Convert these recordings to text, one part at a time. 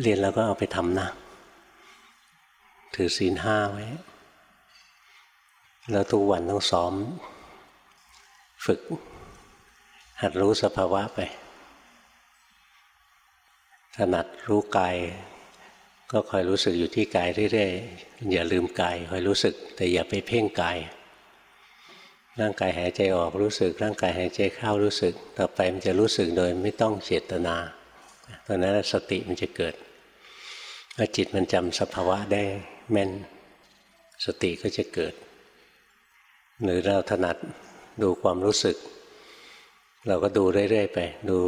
เรียนแล้วก็เอาไปทำนะ ถือศีลห้าไว้ แล้วทุกวันต้องซ้อม ฝึก หัดรู้สภาวะไป ถนัดรู้กาย ก็คอยรู้สึกอยู่ที่กายเรื่อยๆ อย่าลืมกายคอยรู้สึก แต่อย่าไปเพ่งกาย ร่างกายหายใจออกรู้สึก ร่างกายหายใจเข้ารู้สึก ต่อไปมันจะรู้สึกโดยไม่ต้องเจตนา ตอนนั้นสติมันจะเกิดพอจิตมันจำสภาวะได้แม่น สติก็จะเกิด หรือเราถนัดดูความรู้สึก เราก็ดูเรื่อยๆไป ดู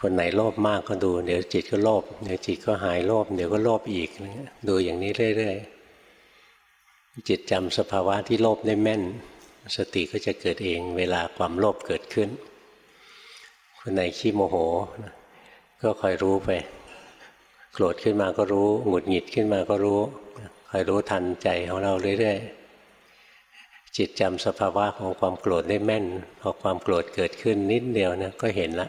คนไหนโลภมากก็ดู เดี๋ยวจิตก็โลภเดี๋ยวจิตก็หายโลภเดี๋ยวก็โลภอีกดูอย่างนี้เรื่อยๆจิตจำสภาวะที่โลภได้แม่น สติก็จะเกิดเอง เวลาความโลภเกิดขึ้น คนไหนขี้โมโห ก็คอยรู้ไป โกรธขึ้นมาก็รู้หงุดหงิดขึ้นมาก็รู้คอยรู้ทันใจของเราเรื่อยๆจิตจำสภาวะของความโกรธได้แม่น พอความโกรธเกิดขึ้นนิดเดียวนะก็เห็นละ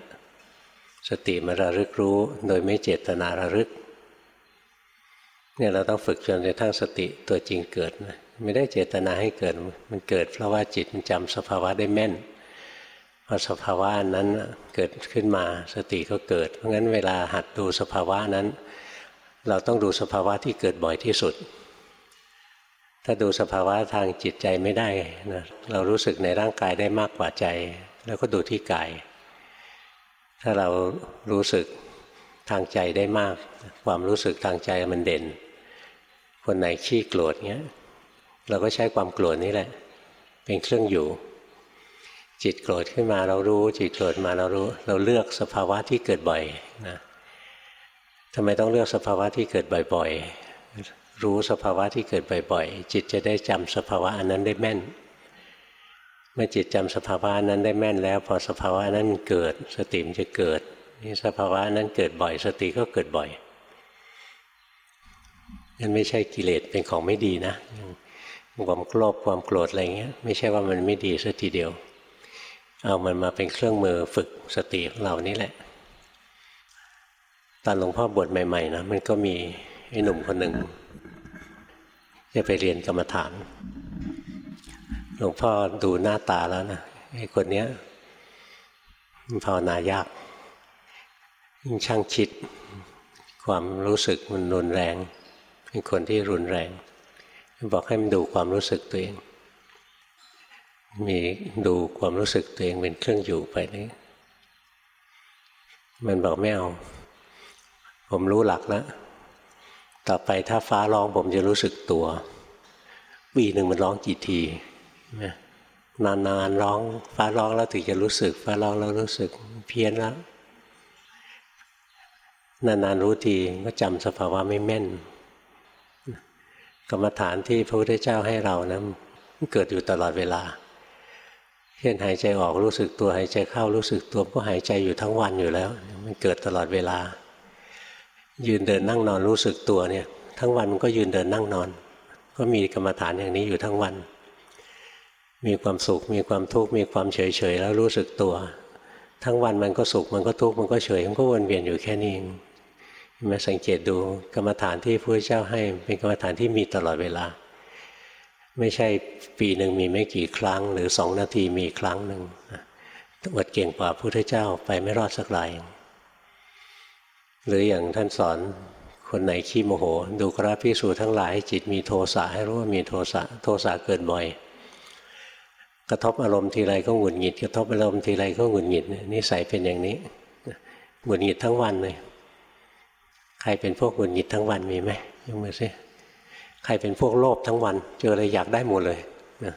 สติมาระลึกรู้โดยไม่เจตนาระลึกเนี่ยเราต้องฝึกจนกระทั่งสติตัวจริงเกิดนะไม่ได้เจตนาให้เกิด มันเกิดเพราะว่าจิตมันจำสภาวะได้แม่น พอสภาวะนั้นเกิดขึ้นมาสติก็เกิด เพราะงั้นเวลาหัดดูสภาวะนั้น เราต้องดูสภาวะที่เกิดบ่อยที่สุด ถ้าดูสภาวะทางจิตใจไม่ได้นะเรารู้สึกในร่างกายได้มากกว่าใจ แล้วก็ดูที่กาย ถ้าเรารู้สึกทางใจได้มาก ความรู้สึกทางใจมันเด่น คนไหนขี้โกรธเงี้ย เราก็ใช้ความโกรธนี่แหละ เป็นเครื่องอยู่ จิตโกรธขึ้นมาเรารู้ จิตโกรธมาเรารู้ เราเลือกสภาวะที่เกิดบ่อยนะทำไมต้องเลือกสภาวะที่เกิดบ่อยๆ รู้สภาวะที่เกิดบ่อยๆ จิตจะได้จำสภาวะอันนั้นได้แม่น เมื่อจิตจำสภาวะนั้นได้แม่นแล้ว พอสภาวะนั้นเกิด สติมันจะเกิดนี่สภาวะนั้นเกิดบ่อย สติก็เกิดบ่อยนั่นไม่ใช่กิเลสเป็นของไม่ดีนะความโลภความโกรธอะไรเงี้ย ไม่ใช่ว่ามันไม่ดีสักทีเดียว เอามันมาเป็นเครื่องมือฝึกสติของเรานี่แหละ ตอนหลวงพ่อบวชใหม่ๆนะมันก็มีไอ้หนุ่มคนหนึ่งจะไปเรียนกรรมฐาน หลวงพ่อดูหน้าตาแล้วนะไอ้คนเนี้ยมันภาวนายากยิ่งช่างคิด ความรู้สึกมันรุนแรงเป็นคนที่รุนแรง บอกให้มันดูความรู้สึกตัวเอง มีดูความรู้สึกตัวเองเป็นเครื่องอยู่ไปนี่มันบอกไม่เอา ผมรู้หลักแล้วต่อไปถ้าฟ้าร้องผมจะรู้สึกตัว ปีหนึ่งมันร้องกี่ทีนานๆร้อง ฟ้าร้องแล้วถึงจะรู้สึก ฟ้าร้องแล้วรู้สึกเพี้ยนแล้วนานๆรู้ทีก็จำสภาวะไม่แม่น กรรมฐานที่พระพุทธเจ้าให้เรานะเกิดอยู่ตลอดเวลา เช่นหายใจออกรู้สึกตัวหายใจเข้ารู้สึกตัวก็หายใจอยู่ทั้งวันอยู่แล้ว มันเกิดตลอดเวลา ยืนเดินนั่งนอนรู้สึกตัวเนี่ย ทั้งวันมันก็ยืนเดินนั่งนอน ก็มีกรรมฐานอย่างนี้อยู่ทั้งวัน มีความสุขมีความทุกข์มีความเฉยเฉยแล้วรู้สึกตัว ทั้งวันมันก็สุขมันก็ทุกข์มันก็เฉยมันก็วนเวียนอยู่แค่นี้เองมาสังเกตดูกรรมฐานที่พระเจ้าให้เป็นกรรมฐานที่มีตลอดเวลา ไม่ใช่ปีหนึ่งมีไม่กี่ครั้ง หรือสองนาทีมีครั้งหนึ่งอดเก่งกว่าพระพุทธเจ้าไปไม่รอดสักรายหรืออย่างท่านสอนคนไหนขี้โมโห ดูกราพิสูจทั้งหลาย จิตมีโทสะให้รู้ว่ามีโทสะโทสะเกิดบ่อย กระทบอารมณ์ทีไรก็หงุดหงิด กระทบอารมณ์ทีไรก็หงุดหงิดนิสัยเป็นอย่างนี้หงุดหงิดทั้งวันเลย ใครเป็นพวกหงุดหงิดทั้งวันมีไหมยกมือสิ ใครเป็นพวกโลภทั้งวัน เจออะไรอยากได้หมดเลยนะ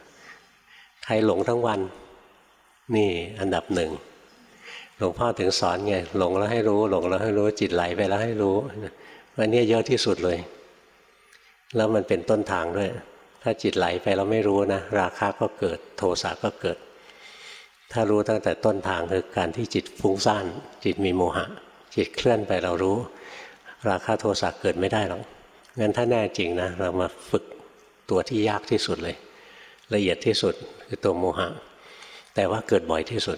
ใครหลงทั้งวัน นี่อันดับหนึ่งหลวงพ่อถึงสอนไงหลงแล้วให้รู้ หลงแล้วให้รู้จิตไหลไปแล้วให้รู้วันนี้เยอะที่สุดเลย แล้วมันเป็นต้นทางด้วย ถ้าจิตไหลไปเราไม่รู้นะ ราคะก็เกิด โทสะก็เกิด ถ้ารู้ตั้งแต่ต้นทางคือการที่จิตฟุ้งซ่านจิตมีโมหะ จิตเคลื่อนไปเรารู้ ราคะโทสะเกิดไม่ได้หรอก งั้นถ้าแน่จริงนะเรามาฝึกตัวที่ยากที่สุดเลย ละเอียดที่สุดคือตัวโมหะ แต่ว่าเกิดบ่อยที่สุด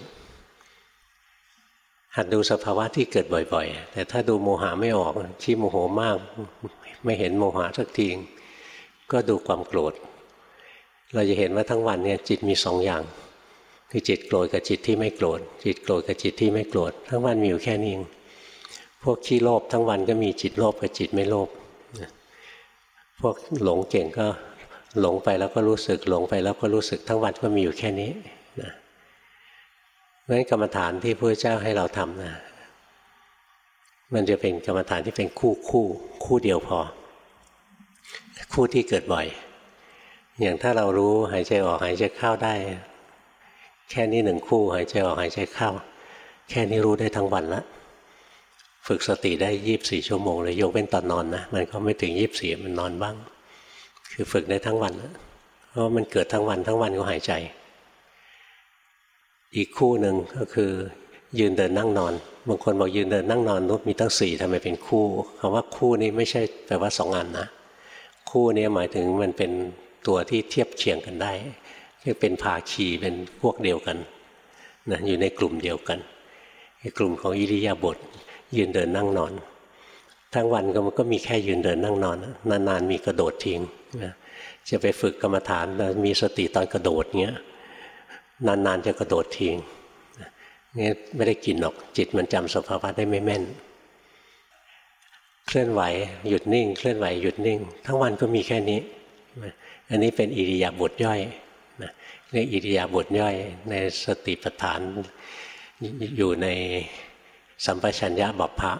หัดดูสภาวะที่เกิดบ่อย ๆ แต่ถ้าดูโมหะไม่ออกชี้โมโหมาก ไม่เห็นโมหะสักทีก็ดูความโกรธ เราจะเห็นว่าทั้งวันเนี่ยจิตมีสองอย่าง คือจิตโกรธกับจิตที่ไม่โกรธจิตโกรธกับจิตที่ไม่โกรธทั้งวันมีอยู่แค่นี้เองพวกขี้โลภทั้งวันก็มีจิตโลภกับจิตไม่โลภ พวกหลงเก่งก็หลงไปแล้วก็รู้สึกหลงไปแล้วก็รู้สึกทั้งวันก็มีอยู่แค่นี้นะเพราะฉะนั้นกรรมฐานที่พระเจ้าให้เราทำนะมันจะเป็นกรรมฐานที่เป็นคู่คู่คู่เดียวพอ คู่ที่เกิดบ่อย อย่างถ้าเรารู้หายใจออกหายใจเข้าได้ แค่นี้หนึ่งคู่หายใจออกหายใจเข้า แค่นี้รู้ได้ทั้งวันละ ฝึกสติได้ยีิบสี่ชั่วโมงเลยยกเป็นตอนนอนนะมันก็ไม่ถึงยีิบสี่มันนอนบ้าง คือฝึกได้ทั้งวันเพราะมันเกิดทั้งวันทั้งวันก็หายใจ อีกคู่หนึ่งก็คือ ยืนเดินนั่งนอน บางคนบอกยืนเดินนั่งนอนนุบมีตั้งสี่ทำไมเป็นคู่คำว่าคู่นี้ไม่ใช่แปลว่าสองอันนะ คู่นี้หมายถึงมันเป็นตัวที่เทียบเคียงกันได้เรียกเป็นภาคีเป็นพวกเดียวกันนะอยู่ในกลุ่มเดียวกันกลุ่มของอิริยาบถ ยืนเดินนั่งนอน ทั้งวันก็มันก็มีแค่ยืนเดินนั่งนอน นานๆมีกระโดดทิ้งนะจะไปฝึกกรรมฐานมีสติตอนกระโดดเงี้ยนานๆจะกระโดดทิ้งนี่ไม่ได้กินหรอกจิตมันจำสภาวะได้ไม่แม่น เคลื่อนไหวหยุดนิ่ง เคลื่อนไหวหยุดนิ่ง ทั้งวันก็มีแค่นี้ อันนี้เป็นอิริยาบถย่อยเรียกอิริยาบถย่อยในสติปัฏฐานอยู่ใน สัมปชัญญะบัพพะ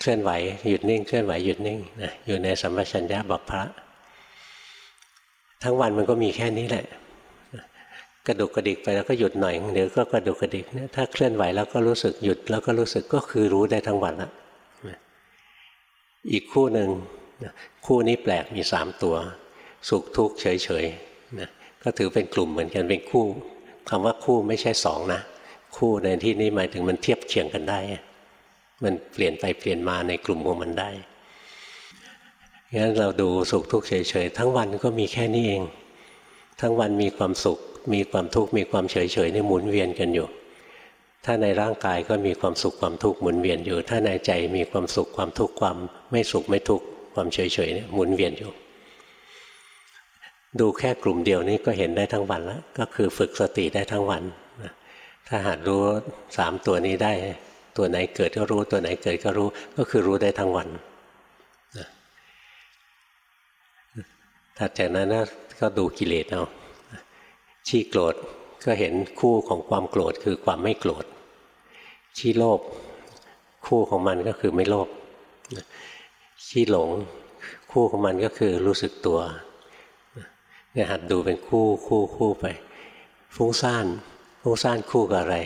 เคลื่อนไหวหยุดนิ่งเคลื่อนไหวหยุดนิ่งนะอยู่ในสัมปชัญญะบัพพะทั้งวันมันก็มีแค่นี้แหละ กระดุกกระดิกไปแล้วก็หยุดหน่อยเดี๋ยวก็กระดุกกระดิกเนี่ยถ้าเคลื่อนไหวแล้วก็รู้สึกหยุดแล้วก็รู้สึกก็คือรู้ได้ทั้งวันละอีกคู่หนึ่งคู่นี้แปลกมีสามตัว สุขทุกข์เฉยๆนะก็ถือเป็นกลุ่มเหมือนกันเป็นคู่คำว่าคู่ไม่ใช่สองนะ คู่ในที่นี้หมายถึงมันเทียบเคียงกันได้ มันเปลี่ยนไปเปลี่ยนมาในกลุ่มของมันได้งั้นเราดูสุขทุกข์เฉยๆทั้งวันก็มีแค่นี้เอง ทั้งวันมีความสุข มีความทุกข์มีความเฉยๆนี่หมุนเวียนกันอยู่ ถ้าในร่างกายก็มีความสุขความทุกข์หมุนเวียนอยู่ ถ้าในใจมีความสุขความทุกข์ความไม่สุขไม่ทุกข์ความเฉยๆเนี่ยหมุนเวียนอยู่ ดูแค่กลุ่มเดียวนี้ก็เห็นได้ทั้งวันแล้วก็คือฝึกสติได้ทั้งวัน ถ้าหากรู้สามตัวนี้ได้ ตัวไหนเกิดก็รู้ ตัวไหนเกิดก็รู้ ก็คือรู้ได้ทั้งวันถัดจากนั้นก็ดูกิเลสเอาชี้โกรธก็เห็นคู่ของความโกรธคือความไม่โกรธชี้โลภคู่ของมันก็คือไม่โลภชี้หลงคู่ของมันก็คือรู้สึกตัวเนี่ยหัดดูเป็นคู่คู่คู่ไปฟุ้งซ่าน ฟุ้งซ่านคู่กับอะไร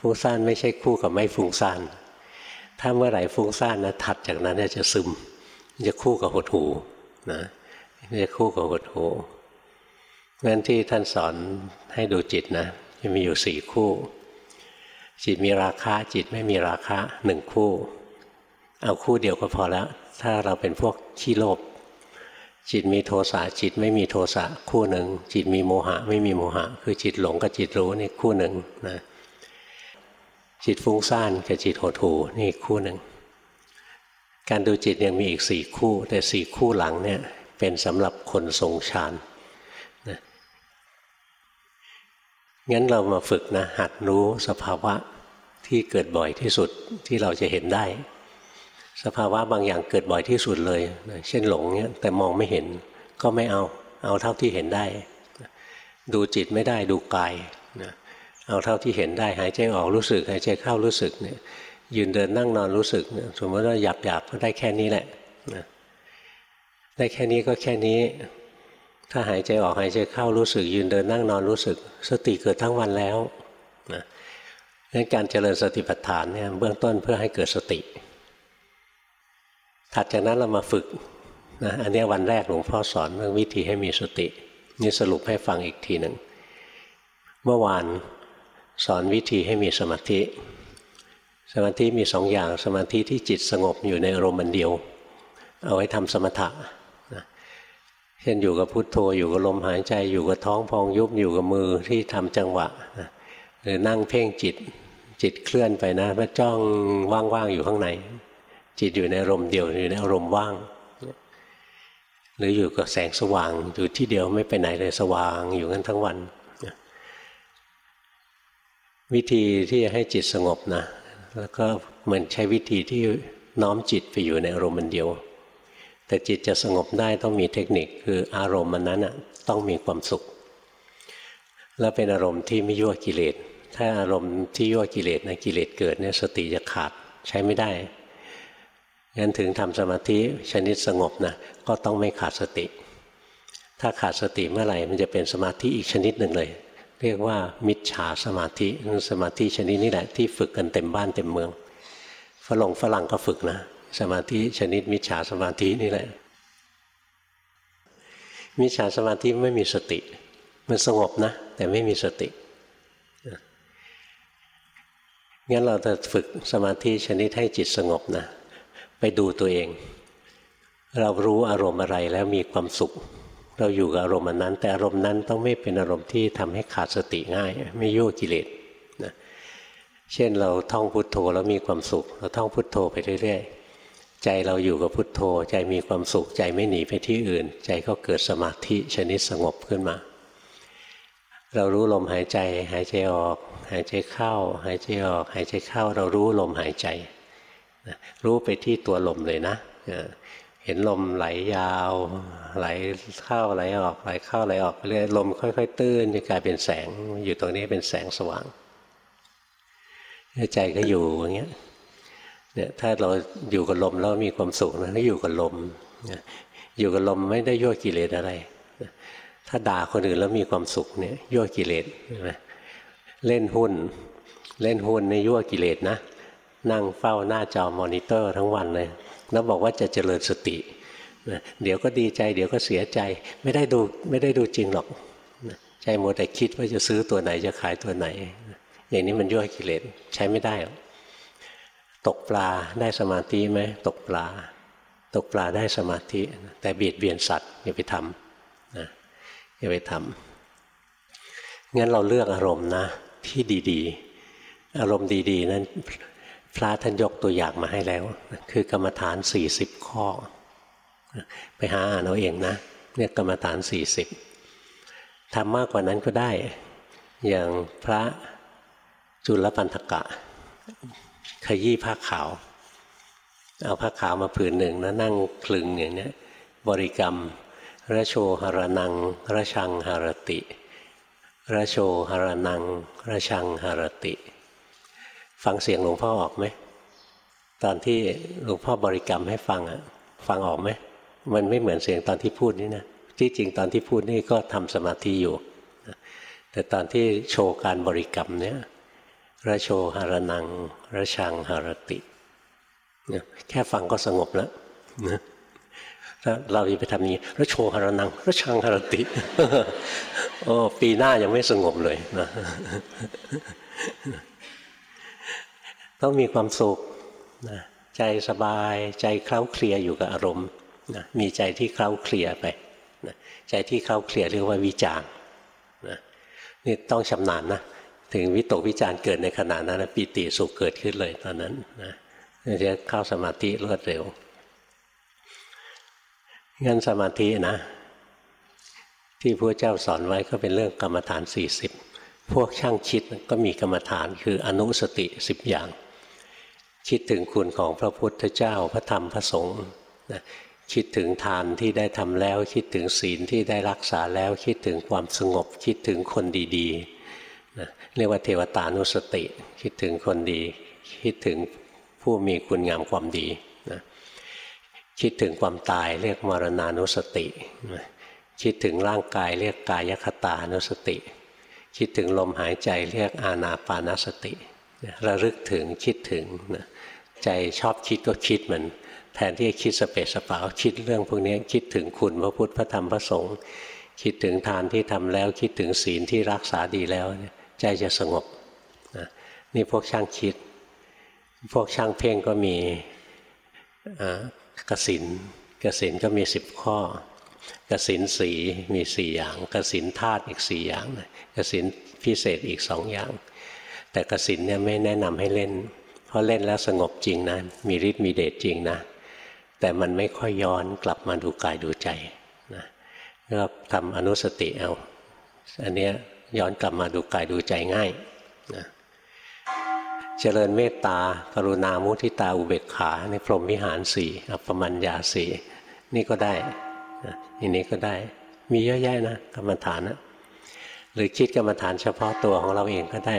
ฟุ้งซ่านไม่ใช่คู่กับไม่ฟุ้งซ่าน ถ้าเมื่อไหร่ฟุ้งซ่านนะถัดจากนั้นจะซึม จะคู่กับหดหูนะจะคู่กับหดหูงั้นที่ท่านสอนให้ดูจิตนะจะมีอยู่สี่คู่ จิตมีราคาจิตไม่มีราคาหนึ่งคู่ เอาคู่เดียวก็พอแล้ว ถ้าเราเป็นพวกขี้โลภ จิตมีโทสะจิตไม่มีโทสะคู่หนึ่ง จิตมีโมหะ ไม่มีโมหะ คือจิตหลงกับจิตรู้นี่คู่หนึ่งนะจิตฟุ้งซ่านกับจิตหดหูนี่คู่หนึ่ง การดูจิตยังมีอีกสี่คู่ แต่สี่คู่หลังเนี่ยเป็นสำหรับคนทรงฌานงั้นเรามาฝึกนะหัดรู้สภาวะที่เกิดบ่อยที่สุดที่เราจะเห็นได้ สภาวะบางอย่างเกิดบ่อยที่สุดเลยเช่นหลงเนี่ยแต่มองไม่เห็นก็ไม่เอา เอาเท่าที่เห็นได้ ดูจิตไม่ได้ดูกายเอาเท่าที่เห็นได้หายใจออกรู้สึกหายใจเข้ารู้สึกเนี่ยยืนเดินนั่งนอนรู้สึกสมมติว่าหยาบหยาบก็ได้แค่นี้แหละได้แค่นี้ก็แค่นี้ ถ้าหายใจออกหายใจเข้ารู้สึก ยืนเดินนั่งนอนรู้สึก สติเกิดทั้งวันแล้วนะงั้นการเจริญสติปัฏฐานเนี่ยเบื้องต้นเพื่อให้เกิดสติ ถัดจากนั้นเรามาฝึกนะอันนี้วันแรกหลวงพ่อสอนเรื่องวิธีให้มีสติ นี่สรุปให้ฟังอีกทีหนึ่งเมื่อวานสอนวิธีให้มีสมาธิ สมาธิมีสองอย่างสมาธิที่จิตสงบอยู่ในอารมณ์เดียว เอาไว้ทำสมถะเช่นอยู่กับพุทโธอยู่กับลมหายใจอยู่กับท้องพองยุบอยู่กับมือที่ทำจังหวะหรือนั่งเพ่งจิตจิตเคลื่อนไปนะมาจ้องว่างๆอยู่ข้างใน จิตอยู่ในอารมณ์เดียวอยู่ในอารมณ์ว่าง หรืออยู่กับแสงสว่างอยู่ที่เดียวไม่ไปไหนเลยสว่างอยู่กันทั้งวัน วิธีที่จะให้จิตสงบนะแล้วก็เหมือนใช้วิธีที่น้อมจิตไปอยู่ในอารมณ์มันเดียว แต่จิตจะสงบได้ต้องมีเทคนิคคืออารมณ์มันนั้นต้องมีความสุข แล้วเป็นอารมณ์ที่ไม่ยั่วกิเลสถ้าอารมณ์ที่ยั่วกิเลสนะกิเลสเกิดเนี่ยสติจะขาดใช้ไม่ได้ งั้นถึงทำสมาธิชนิดสงบนะก็ต้องไม่ขาดสติ ถ้าขาดสติเมื่อไหร่มันจะเป็นสมาธิอีกชนิดหนึ่งเลย เรียกว่ามิจฉาสมาธิสมาธิชนิดนี้แหละที่ฝึกกันเต็มบ้านเต็มเมืองฝรั่งฝรั่งก็ฝึกนะสมาธิชนิดมิจฉาสมาธินี่แหละ มิจฉาสมาธิไม่มีสติ มันสงบนะ แต่ไม่มีสติงั้นเราจะฝึกสมาธิชนิดให้จิตสงบนะ ไปดูตัวเอง เรารู้อารมณ์อะไรแล้วมีความสุข เราอยู่กับอารมณ์นั้น แต่อารมณ์นั้นต้องไม่เป็นอารมณ์ที่ทำให้ขาดสติง่าย ไม่โยกิเลสนะเช่นเราท่องพุทโธแล้วมีความสุข เราท่องพุทโธไปเรื่อยๆ ใจเราอยู่กับพุทโธ ใจมีความสุข ใจไม่หนีไปที่อื่น ใจก็เกิดสมาธิชนิดสงบขึ้นมา เรารู้ลมหายใจ หายใจออก หายใจเข้า หายใจออก หายใจเข้า เรารู้ลมหายใจ รู้ไปที่ตัวลมเลยนะเห็นลมไหลยาว ไหลเข้าไหลออกไหลเข้าไหลออกเรื่อยลมค่อย ๆ ตื้นจะกลายเป็นแสง อยู่ตรงนี้เป็นแสงสว่างใจก็อยู่อย่างเงี้ยเนี่ยถ้าเราอยู่กับลมแล้วมีความสุขนะก็อยู่กับลมอยู่กับลมไม่ได้ยั่วกิเลสอะไร ถ้าด่าคนอื่นแล้วมีความสุขเนี่ยยั่วกิเลสเล่นหุ้น เล่นหุ้นในยั่วกิเลสนะ นั่งเฝ้าหน้าจอมอนิเตอร์ทั้งวันเลย แล้วบอกว่าจะเจริญสติเดี๋ยวก็ดีใจ เดี๋ยวก็เสียใจ ไม่ได้ดูไม่ได้ดูจริงหรอกใจมัวแต่คิดว่าจะซื้อตัวไหนจะขายตัวไหน อย่างนี้มันยั่วกิเลสใช้ไม่ได้ตกปลาได้สมาธิไหมตกปลา ตกปลาได้สมาธิ แต่เบียดเบียนสัตว์อย่าไปทำนะอย่าไปทำงั้นเราเลือกอารมณ์นะที่ดี ๆ อารมณ์ดี ๆ นั้น พระท่านยกตัวอย่างมาให้แล้ว คือกรรมฐาน 40 ข้อ ไปหาอ่านเอาเองนะเนี่ยกรรมฐาน 40ทำมากกว่านั้นก็ได้ อย่างพระจุลปันธกะ ขยี้ผ้าขาว เอาผ้าขาวมาผืนหนึ่งนะนั่งคลึงอย่างนี้บริกรรมระโชหรนังระชังหรติระโชหรนังระชังหรติ ฟังเสียงหลวงพ่อออกไหมตอนที่หลวงพ่อบริกรรมให้ฟังอะฟังออกไหมมันไม่เหมือนเสียงตอนที่พูดนี่นะที่จริงตอนที่พูดนี่ก็ทำสมาธิอยู่แต่ตอนที่โชว์การบริกรรมเนี่ยระโชหรนังระชังหารติแค่ฟังก็สงบแล้วถ้าเราจะไปทำนี้ระโชหรนังระชังหรติโอ้ปีหน้ายังไม่สงบเลยนะ ต้องมีความสุขนะใจสบายใจเคล้าเคลียอยู่กับอารมณ์นะมีใจที่เคล้าเคลียไปนะใจที่เคล้าเคลียเรียกว่าวิจารนะนี่ต้องชำนาญนะถึงวิตกวิจารเกิดในขณะนั้นนะปีติสุขเกิดขึ้นเลยตอนนั้นนะจะเข้าสมาธิรวดเร็วงั้นสมาธินะ ที่พระเจ้าสอนไว้ก็เป็นเรื่องกรรมฐาน 40 พวกช่างคิดก็มีกรรมฐานคืออนุสติสิบอย่าง คิดถึงคุณของพระพุทธเจ้าพระธรรมพระสงฆ์นะคิดถึงทานที่ได้ทำแล้ว คิดถึงศีลที่ได้รักษาแล้ว คิดถึงความสงบ คิดถึงคนดีๆนะเรียกว่าเทวตานุสติ คิดถึงคนดี คิดถึงผู้มีคุณงามความดีคิดถึงความตายเรียกมรณานุสติคิดถึงร่างกายเรียกกายคตานุสติ คิดถึงลมหายใจเรียกอาณาปานสติ ระลึกถึงคิดถึงใจชอบคิดก็คิดเหมือนแทนที่จะคิดสเปสสปาคิดเรื่องพวกนี้คิดถึงคุณพระพุทธพระธรรมพระสงฆ์คิดถึงทานที่ทำแล้วคิดถึงศีลที่รักษาดีแล้วใจจะสงบนี่พวกช่างคิด พวกช่างเพ่งก็มีกสินกสินก็มีสิบข้อกสินสีมีสี่อย่างกสินธาตุอีกสี่อย่างกสินพิเศษอีกสองอย่าง แต่กสินเนี่ยไม่แนะนำให้เล่น เพราะเล่นแล้วสงบจริงนะ มีฤทธิ์มีเดชจริงนะ แต่มันไม่ค่อยย้อนกลับมาดูกายดูใจนะก็ทำอนุสติเอา อันนี้ย้อนกลับมาดูกายดูใจง่ายนะเจริญเมตตากรุณามุทิตาอุเบกขาในพรหมวิหารสี่อัปปมัญญาสี่นี่ก็ได้อันนี้ก็ได้ มีเยอะแยะนะกรรมฐานนะหรือคิดกรรมฐานเฉพาะตัวของเราเองก็ได้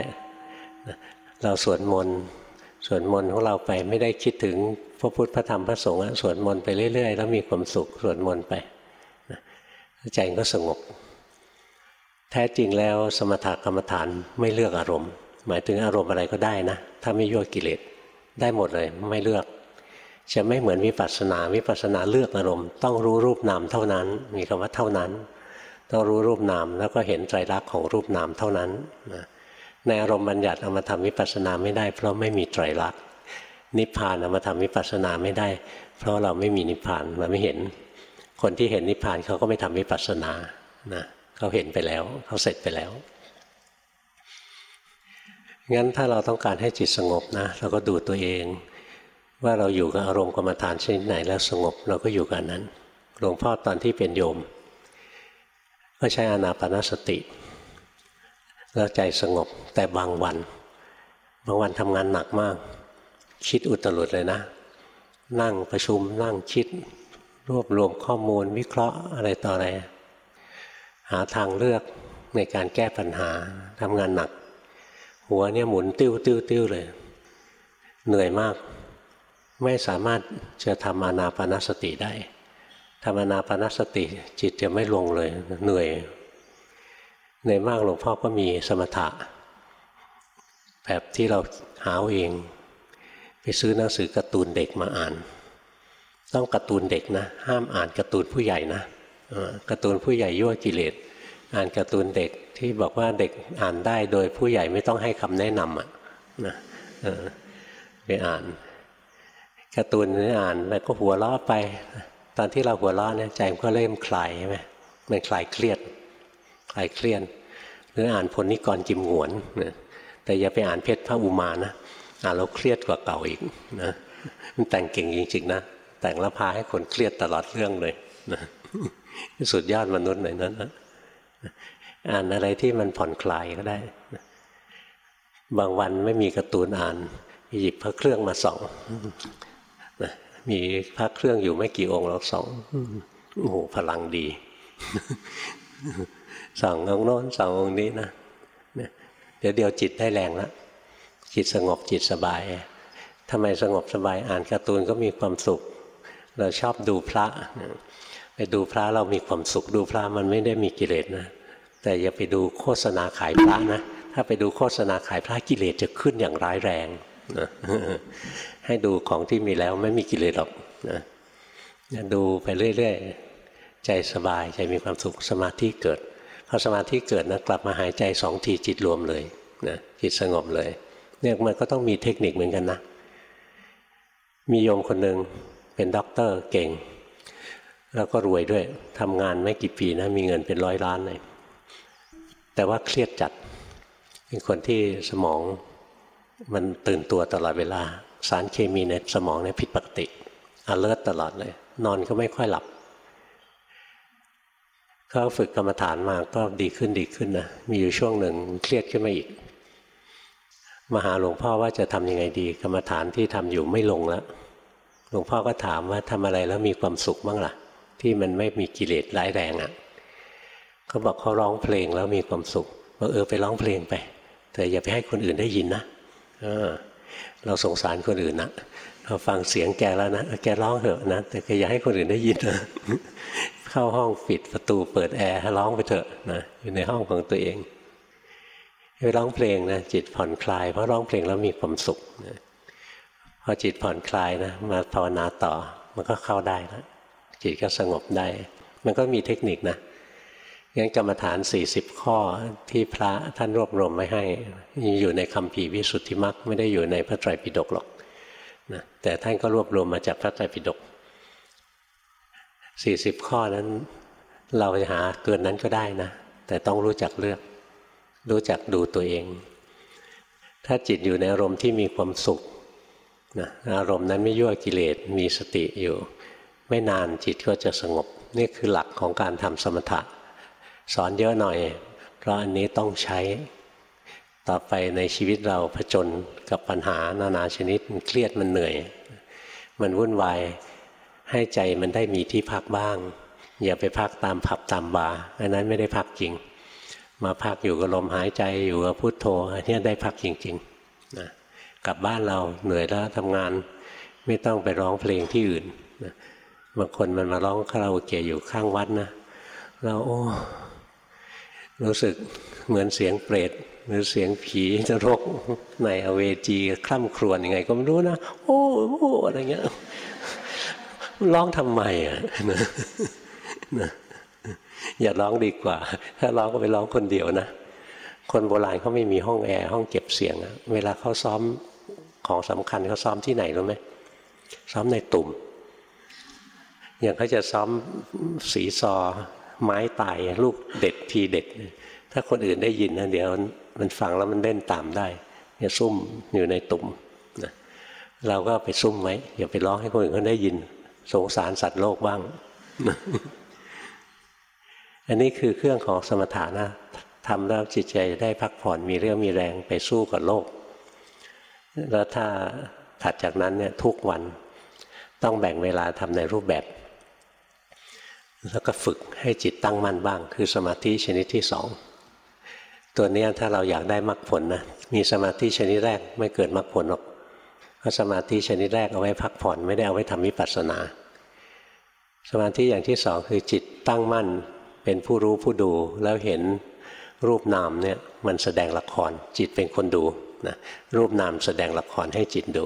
เราสวดมนต์สวดมนต์ของเราไปไม่ได้คิดถึงพระพุทธพระธรรมพระสงฆ์สวดมนต์ไปเรื่อยๆ แล้วมีความสุขสวดมนต์ไปใจก็สงบ แท้จริงแล้วสมถกรรมฐานไม่เลือกอารมณ์ หมายถึงอารมณ์อะไรก็ได้นะ ถ้าไม่ยั่วกิเลสได้หมดเลยไม่เลือก จะไม่เหมือนวิปัสสนาวิปัสสนาเลือกอารมณ์ ต้องรู้รูปนามเท่านั้น มีคำว่าเท่านั้น ต้องรู้รูปนามแล้วก็เห็นไตรลักษณ์ของรูปนามเท่านั้นนะ ในอารมณ์บัญญัติเอามาทำวิปัสสนาไม่ได้ เพราะไม่มีไตรลักษณ์นิพพานเอามาทำวิปัสสนาไม่ได้ เพราะเราไม่มีนิพพานเราไม่เห็น คนที่เห็นนิพพานเขาก็ไม่ทำวิปัสสนานะเขาเห็นไปแล้วเขาเสร็จไปแล้วงั้นถ้าเราต้องการให้จิตสงบนะเราก็ดูตัวเอง ว่าเราอยู่กับอารมณ์กรรมฐานชนิดไหนแล้วสงบเราก็อยู่กันนั้นหลวงพ่อตอนที่เป็นโยม ก็ใช้อานาปนสติ แล้วใจสงบแต่บางวัน บางวันทำงานหนักมาก คิดอุตรุดเลยนะ นั่งประชุมนั่งคิด รวบรวมข้อมูลวิเคราะห์อะไรต่ออะไร หาทางเลือกในการแก้ปัญหาทำงานหนัก หัวเนี่ยหมุนติ้วติ้วติ้วเลย เหนื่อยมาก ไม่สามารถจะทำอานาปนสติได้ทำอานาปนสติจิตจะไม่ลงเลย เหนื่อย ในมากหลวงพ่อก็มีสมถะ แบบที่เราหาเอง ไปซื้อหนังสือการ์ตูนเด็กมาอ่าน ต้องการ์ตูนเด็กนะ ห้ามอ่านการ์ตูนผู้ใหญ่นะการ์ตูนผู้ใหญ่ยั่วกิเลสอ่านการ์ตูนเด็กที่บอกว่าเด็กอ่านได้โดยผู้ใหญ่ไม่ต้องให้คำแนะนำอะนะไปอ่านการ์ตูนนี่อ่านแล้วก็หัวเราะไป ตอนที่เราหัวเราะเนี่ยใจมันก็เริ่มคลายใช่ไหมมันคลายเครียดคลายเครียด หรืออ่านพลนิกรจิมหวนนะแต่อย่าไปอ่านเพชรพระอุมานะอ่านแล้วเครียดกว่าเก่าอีกนะมันแต่งเก่งจริงๆนะแต่งแล้วพาให้คนเครียดตลอดเรื่องเลยนะสุดยอดมนุษย์เลยนั้นนะอ่านอะไรที่มันผ่อนคลายก็ได้ บางวันไม่มีการ์ตูนอ่าน หยิบพระเครื่องมาส่องนะมีพระเครื่องอยู่ไม่กี่องค์เราสองโอ้โหพลังดี ส่ององโน้นส่ององนี้นะเดี๋ยวเดียวจิตได้แรงแล้วจิตสงบจิตสบายทำไมสงบสบายอ่านการ์ตูนก็มีความสุข เราชอบดูพระไปดูพระเรามีความสุขดูพระมันไม่ได้มีกิเลสนะ แต่อย่าไปดูโฆษณาขายพระนะถ้าไปดูโฆษณาขายพระกิเลสจะขึ้นอย่างร้ายแรงนะให้ดูของที่มีแล้วไม่มีกิเลสหรอกนะดูไปเรื่อยๆ ใจสบายใจมีความสุขสมาธิเกิดพอสมาธิเกิดนะกลับมาหายใจสองทีจิตรวมเลยนะจิตสงบเลย เนี่ยมันก็ต้องมีเทคนิคเหมือนกันนะ มีโยมคนหนึ่งเป็นด็อกเตอร์เก่ง แล้วก็รวยด้วยทำงานไม่กี่ปีนะมีเงินเป็นร้อยล้านเลยแต่ว่าเครียดจัด เป็นคนที่สมองมันตื่นตัวตลอดเวลา สารเคมีในสมองเนี่ยผิดปกติ alert ตลอดเลย นอนก็ไม่ค่อยหลับ ก็ฝึกกรรมฐานมาก็ดีขึ้นดีขึ้นนะมีอยู่ช่วงหนึ่งเครียดขึ้นมาอีกมาหาหลวงพ่อว่าจะทำยังไงดี กรรมฐานที่ทำอยู่ไม่ลงแล้วหลวงพ่อก็ถามว่าทำอะไรแล้วมีความสุขบ้างล่ะ ที่มันไม่มีกิเลสร้ายแรงอะ่ะเขาบอกเขาร้องเพลงแล้วมีความสุขบอกเออไปร้องเพลงไป แต่อย่าไปให้คนอื่นได้ยินนะเออเราสงสารคนอื่นนะ เราฟังเสียงแกแล้วนะ แกร้องเถอะนะ แต่ก็อย่าให้คนอื่นได้ยินนะเข้าห้องปิดประตูเปิดแอร์ร้องไปเถอะนะอยู่ในห้องของตัวเองไปร้องเพลงนะจิตผ่อนคลาย เพราะร้องเพลงแล้วมีความสุขนะพอจิตผ่อนคลายนะมาภาวนาต่อ มันก็เข้าได้แล้วจิตก็สงบได้ มันก็มีเทคนิคนะงั้นกรรมฐาน 40 ข้อที่พระท่านรวบรวมไว้ให้ อยู่ในคำภีวิสุทธิมรรคไม่ได้อยู่ในพระไตรปิฎกหรอก นะแต่ท่านก็รวบรวมมาจากพระไตรปิฎก40ข้อนั้น เราจะหาเกินนั้นก็ได้นะ แต่ต้องรู้จักเลือก รู้จักดูตัวเอง ถ้าจิตอยู่ในอารมณ์ที่มีความสุขนะอารมณ์นั้นไม่ยั่วกิเลสมีสติอยู่ ไม่นานจิตก็จะสงบ นี่คือหลักของการทำสมถะ สอนเยอะหน่อย เพราะอันนี้ต้องใช้ ต่อไปในชีวิตเราผจญกับปัญหานานาชนิดมันเครียดมันเหนื่อย มันวุ่นวายให้ใจมันได้มีที่พักบ้าง อย่าไปพักตามผับตามบาร์อันนั้นไม่ได้พักจริง มาพักอยู่กับลมหายใจอยู่กับพุโทโธอันนี้ได้พักจริงๆนะกลับบ้านเราเหนื่อยแล้วทำงานไม่ต้องไปร้องเพลงที่อื่นนะบางคนมันมาร้องคาราโอเกะอยู่ข้างวัดนะเราโอ้รู้สึกเหมือนเสียงเปรต หรือเสียงผีนรกในอเวจีคล่ำครวญยังไง ก็ไม่รู้นะโอ้โอ้อะไรเงี้ยร้องทำไมอะนะอย่าร้องดีกว่า ถ้าร้องก็ไปร้องคนเดียวนะคนโบราณเขาไม่มีห้องแอร์ห้องเก็บเสียงอะเวลาเขาซ้อมของสำคัญเขาซ้อมที่ไหนรู้ไหมซ้อมในตุ่ม อย่างเขาจะซ้อมสีซอ ไม้ตายลูกเด็ดทีเด็ด ถ้าคนอื่นได้ยินนะเดี๋ยว มันฟังแล้วมันเล่นตามได้เนี่ยซุ่มอยู่ในตุ่มนะเราก็ไปซุ่มไว้อย่าไปร้องให้คนอื่นเขาได้ยิน สงสารสัตว์โลกบ้าง อันนี้คือเครื่องของสมถะนะทำแล้วจิตใจได้พักผ่อนมีเรื่องมีแรงไปสู้กับโลก แล้วถ้าถัดจากนั้นเนี่ยทุกวันต้องแบ่งเวลาทำในรูปแบบ แล้วก็ฝึกให้จิตตั้งมั่นบ้าง คือสมาธิชนิดที่สอง ตัวนี้ถ้าเราอยากได้มรรคผลนะมีสมาธิชนิดแรกไม่เกิดมรรคผลหรอกเพราะสมาธิชนิดแรกเอาไว้พักผ่อนไม่ได้เอาไว้ทำวิปัสสนา สมาธิอย่างที่สองคือจิตตั้งมั่นเป็นผู้รู้ผู้ดูแล้วเห็นรูปนามเนี่ยมันแสดงละครจิตเป็นคนดูนะรูปนามแสดงละครให้จิตดู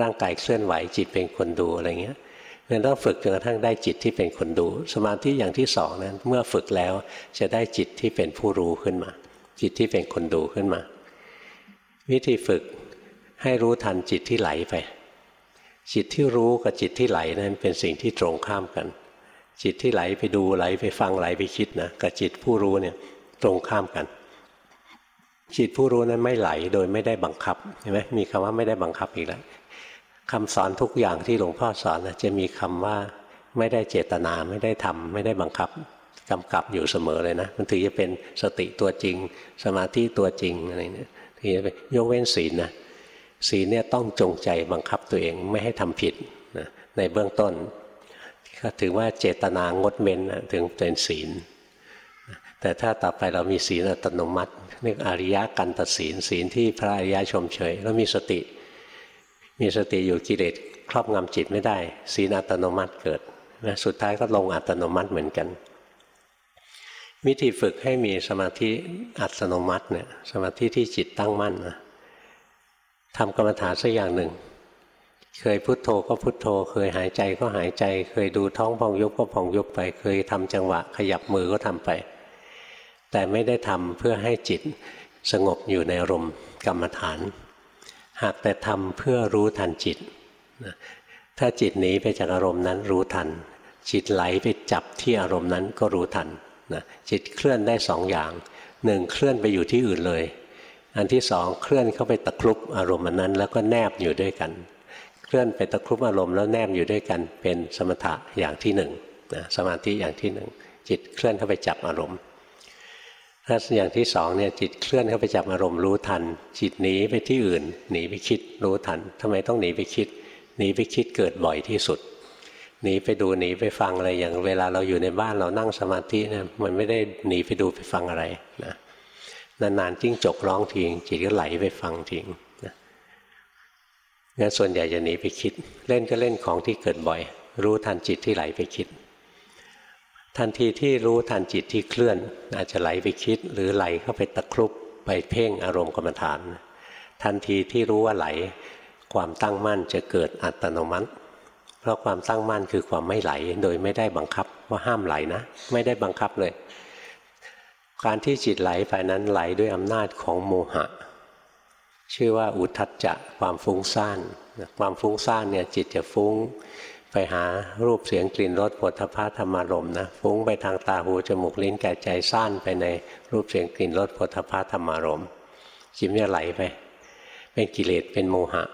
ร่างกายเคลื่อนไหวจิตเป็นคนดูอะไรเงี้ยเราต้องฝึกจนกระทั่งได้จิตที่เป็นคนดู สมาธิอย่างที่สองนั้นเมื่อฝึกแล้วจะได้จิตที่เป็นผู้รู้ขึ้นมา จิตที่เป็นคนดูขึ้นมา วิธีฝึกให้รู้ทันจิตที่ไหลไป จิตที่รู้กับจิตที่ไหลนั้นเป็นสิ่งที่ตรงข้ามกัน จิตที่ไหลไปดูไหลไปฟังไหลไปคิดนะกับจิตผู้รู้เนี่ยตรงข้ามกัน จิตผู้รู้นั้นไม่ไหลโดยไม่ได้บังคับเห็นไหมมีคำว่าไม่ได้บังคับอีกแล้วคำสอนทุกอย่างที่หลวงพ่อสอนนะจะมีคำว่าไม่ได้เจตนาไม่ได้ทำไม่ได้บังคับ กำกับอยู่เสมอเลยนะ มันถือจะเป็นสติตัวจริง สมาธิตัวจริงอะไรเนี่ยที่จะไปยกเว้นศีลนะศีลเนี่ยต้องจงใจบังคับตัวเองไม่ให้ทำผิดนะในเบื้องต้น ก็ถือว่าเจตนางดเว้นนะถึงเป็นศีล แต่ถ้าต่อไปเรามีศีลอัตโนมัติเรียกอริยกันตศีลศีลที่พระอริยชมเชยแล้วมีสติ มีสติอยู่กิเลสครอบงำจิตไม่ได้ ศีลอัตโนมัติเกิดนะสุดท้ายก็ลงอัตโนมัติเหมือนกัน วิธีฝึกให้มีสมาธิอัตโนมัติเนี่ยสมาธิที่จิตตั้งมั่นนะทำกรรมฐานสักอย่างหนึ่ง เคยพุโทโธก็พุโทโธ เคยหายใจก็หายใจ เคยดูท้องพองยุบก็พองยุบไป เคยทำจังหวะขยับมือก็ทำไป แต่ไม่ได้ทำเพื่อให้จิตสงบอยู่ในอารมณ์กรรมฐาน หากแต่ทำเพื่อรู้ทันจิต ถ้าจิตหนีไปจากอารมณ์นั้นรู้ทัน จิตไหลไปจับที่อารมณ์นั้นก็รู้ทัน นะจิตเคลื่อนได้สองอย่างหนึ่งเคลื่อนไปอยู่ที่อื่นเลย อันที่สองเคลื่อนเข้าไปตะครุบอารมณ์นั้น แล้วก็แนบอยู่ด้วยกัน เคลื่อนไปตะครุบอารมณ์แล้วแนบอยู่ด้วยกัน เป็นสมถะอย่างที่หนึ่งนะสมาธิอย่างที่หนึ่งจิตเคลื่อนเข้าไปจับอารมณ์ถ้าอย่างที่สองเนี่ยจิตเคลื่อนเข้าไปจับอารมณ์รู้ทัน จิตหนีไปที่อื่น หนีไปคิดรู้ทันทำไมต้องหนีไปคิดหนีไปคิดเกิดบ่อยที่สุด หนีไปดูหนีไปฟังอะไรอย่างเวลาเราอยู่ในบ้านเรานั่งสมาธิเนี่ยมันไม่ได้หนีไปดูไปฟังอะไรนะนานๆจิ้งจกร้องทิ้งจิตก็ไหลไปฟังทิ้งนะงั้นส่วนใหญ่จะหนีไปคิด เล่นก็เล่นของที่เกิดบ่อย รู้ทันจิตที่ไหลไปคิด ทันทีที่รู้ทันจิตที่เคลื่อน อาจจะไหลไปคิด หรือไหลเข้าไปตะครุบไปเพ่งอารมณ์กรรมฐาน ทันทีที่รู้ว่าไหล ความตั้งมั่นจะเกิดอัตโนมัติ ราะความตั้งมั่นคือความไม่ไหล โดยไม่ได้บังคับว่าห้ามไหลนะ ไม่ได้บังคับเลย การที่จิตไหลไปนั้นไหลด้วยอำนาจของโมหะ ชื่อว่าอุทัจจะความฟุ้งซ่านความฟุ้งซ่านเนี่ยจิตจะฟุ้งไปหารูปเสียงกลิ่นรสผลทพะธรรมารมนะฟุ้งไปทางตาหูจมูกลิ้นกายใจสั้นไปในรูปเสียงกลิ่นรสผลทพะธรรมารมจิตเนี่ยไหลไป เป็นกิเลสเป็นโมหะ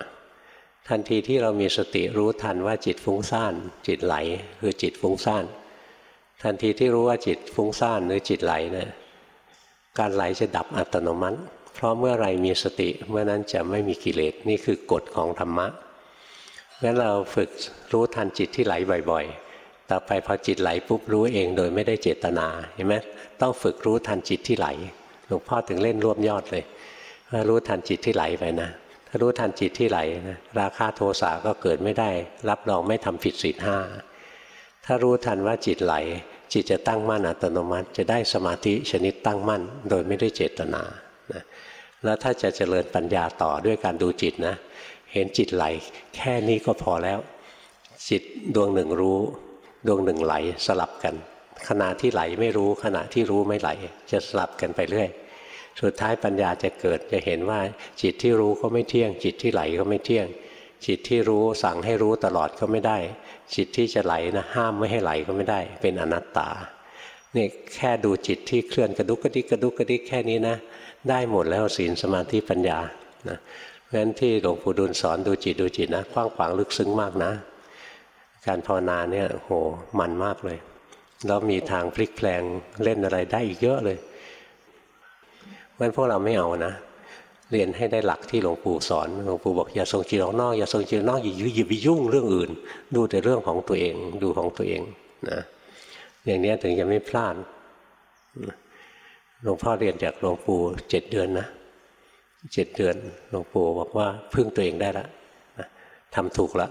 ทันทีที่เรามีสติรู้ทันว่าจิตฟุ้งซ่าน จิตไหลคือจิตฟุ้งซ่าน ทันทีที่รู้ว่าจิตฟุ้งซ่านหรือจิตไหลเนะี่ยการไหลจะดับอัตโนมัติ เพราะเมื่อไรมีสติเมื่อนั้นจะไม่มีกิเลสนี่คือกฎของธรรมะงั้นเราฝึกรู้ทันจิตที่ไหลบ่อยๆ ต่อไปพอจิตไหลปุ๊บรู้เองโดยไม่ได้เจตนาเห็นไหมต้องฝึกรู้ทันจิตที่ไหล หลวงพ่อถึงเล่นรวบยอดเลยว่ารู้ทันจิตที่ไหลไปนะ รู้ทันจิตที่ไหลนะราคาโทสะก็เกิดไม่ได้ รับรองไม่ทำผิดศีลห้าถ้ารู้ทันว่าจิตไหล จิตจะตั้งมั่นอัตโนมัติ จะได้สมาธิชนิดตั้งมั่น โดยไม่ได้เจตนานะแล้วถ้าจะเจริญปัญญาต่อด้วยการดูจิตนะ เห็นจิตไหล แค่นี้ก็พอแล้ว จิตดวงหนึ่งรู้ ดวงหนึ่งไหลสลับกัน ขณะที่ไหลไม่รู้ขณะที่รู้ไม่ไหล จะสลับกันไปเรื่อย สุดท้ายปัญญาจะเกิดจะเห็นว่าจิตที่รู้ก็ไม่เที่ยง จิตที่ไหลก็ไม่เที่ยง จิตที่รู้สั่งให้รู้ตลอดก็ไม่ได้ จิตที่จะไหลนะห้ามไม่ให้ไหลก็ไม่ได้ เป็นอนัตตานี่แค่ดูจิตที่เคลื่อนกระดุกกระดิกกระดุกกระดิกแค่นี้นะ ได้หมดแล้วศีลสมาธิปัญญานะราะฉะนั้นที่หลวงปู่ดูลสอนดูจิตดูจิตนะกว้างขวางลึกซึ้งมากนะ การภาวนาเนี่ยโหมันมากเลย แล้วมีทางพลิกแปลงเล่นอะไรได้อีกเยอะเลย เพราะพวกเราไม่เอานะ เรียนให้ได้หลักที่หลวงปู่สอนหลวงปู่บอกอย่าส่งจิตออกนอกอย่าส่งจิตนอกอย่าอย่าไปยุ่งเรื่องอื่น ดูแต่เรื่องของตัวเองดูของตัวเองนะอย่างนี้ถึงจะไม่พลาดหลวงพ่อเรียนจากหลวงปู่เจ็ดเดือนนะเจ็ดเดือนหลวงปู่บอกว่าพึ่งตัวเองได้แล้วทำถูกแล้ว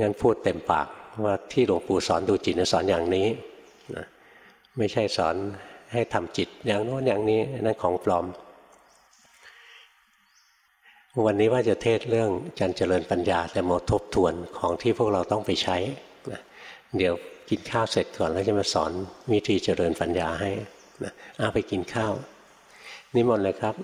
งั้นพูดเต็มปากว่าที่หลวงปู่สอนดูจิตสอนอย่างนี้นะไม่ใช่สอน ให้ทำจิต อย่างโน้นอย่างนี้นั่นของปลอม วันนี้ว่าจะเทศเรื่องการเจริญปัญญา แต่มาทบทวนของที่พวกเราต้องไปใช้นะเดี๋ยวกินข้าวเสร็จก่อนแล้วจะมาสอนวิธีเจริญปัญญาให้นะเอาไปกินข้าว นิมนต์เลยครับ